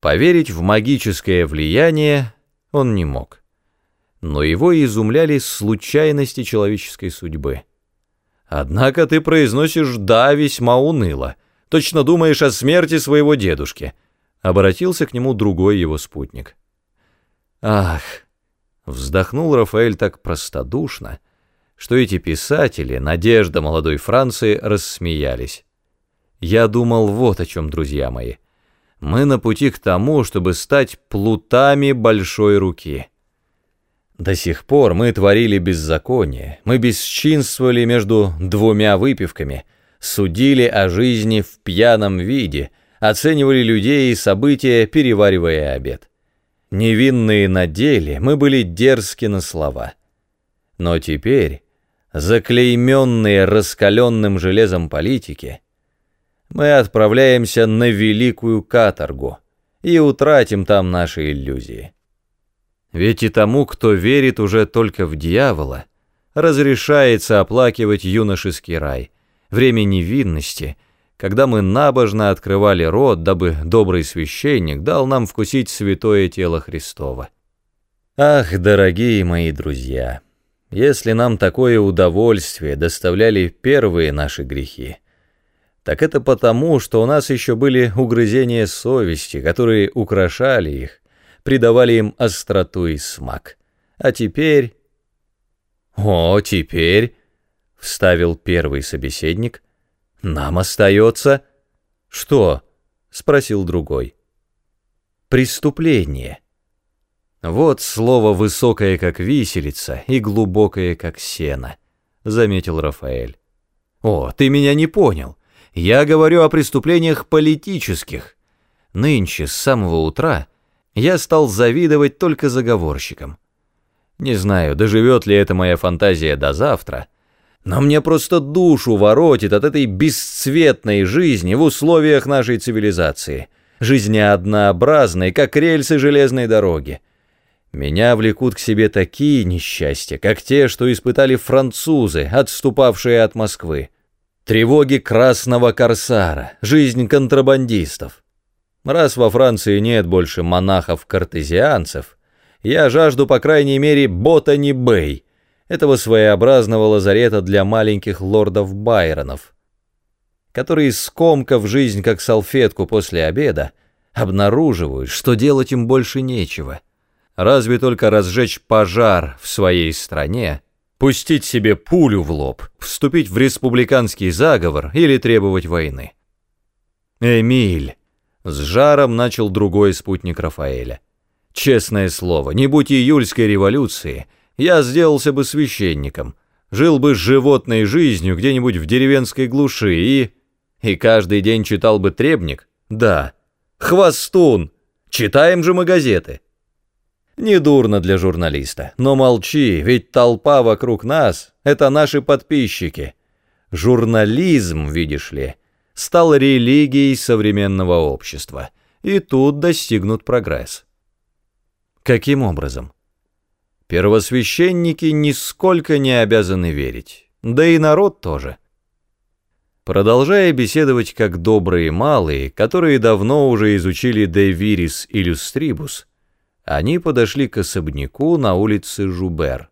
Поверить в магическое влияние он не мог. Но его изумляли случайности человеческой судьбы. «Однако ты произносишь «да» весьма уныло. Точно думаешь о смерти своего дедушки», — обратился к нему другой его спутник. «Ах!» — вздохнул Рафаэль так простодушно, что эти писатели, надежда молодой Франции, рассмеялись. «Я думал вот о чем, друзья мои» мы на пути к тому, чтобы стать плутами большой руки. До сих пор мы творили беззаконие, мы бесчинствовали между двумя выпивками, судили о жизни в пьяном виде, оценивали людей и события, переваривая обед. Невинные на деле, мы были дерзки на слова. Но теперь, заклейменные раскаленным железом политики, мы отправляемся на великую каторгу и утратим там наши иллюзии. Ведь и тому, кто верит уже только в дьявола, разрешается оплакивать юношеский рай, время невинности, когда мы набожно открывали рот, дабы добрый священник дал нам вкусить святое тело Христова. Ах, дорогие мои друзья, если нам такое удовольствие доставляли первые наши грехи, так это потому, что у нас еще были угрызения совести, которые украшали их, придавали им остроту и смак. А теперь... «О, теперь», — вставил первый собеседник, — «нам остается...» «Что?» — спросил другой. «Преступление». «Вот слово высокое, как виселица, и глубокое, как сено», — заметил Рафаэль. «О, ты меня не понял. Я говорю о преступлениях политических. Нынче, с самого утра, я стал завидовать только заговорщикам. Не знаю, доживет ли эта моя фантазия до завтра, но мне просто душу воротит от этой бесцветной жизни в условиях нашей цивилизации, жизни однообразной, как рельсы железной дороги. Меня влекут к себе такие несчастья, как те, что испытали французы, отступавшие от Москвы. Тревоги красного корсара, жизнь контрабандистов. Раз во Франции нет больше монахов-картезианцев, я жажду, по крайней мере, Ботани Бэй, этого своеобразного лазарета для маленьких лордов Байронов, которые, скомкав жизнь как салфетку после обеда, обнаруживают, что делать им больше нечего. Разве только разжечь пожар в своей стране, пустить себе пулю в лоб, вступить в республиканский заговор или требовать войны. «Эмиль!» — с жаром начал другой спутник Рафаэля. «Честное слово, не будь июльской революции, я сделался бы священником, жил бы животной жизнью где-нибудь в деревенской глуши и... и каждый день читал бы требник? Да. Хвостун! Читаем же мы газеты!» Недурно для журналиста. Но молчи, ведь толпа вокруг нас — это наши подписчики. Журнализм, видишь ли, стал религией современного общества. И тут достигнут прогресс. Каким образом? Первосвященники нисколько не обязаны верить. Да и народ тоже. Продолжая беседовать как добрые малые, которые давно уже изучили De Viris Illustribus, они подошли к особняку на улице Жубер.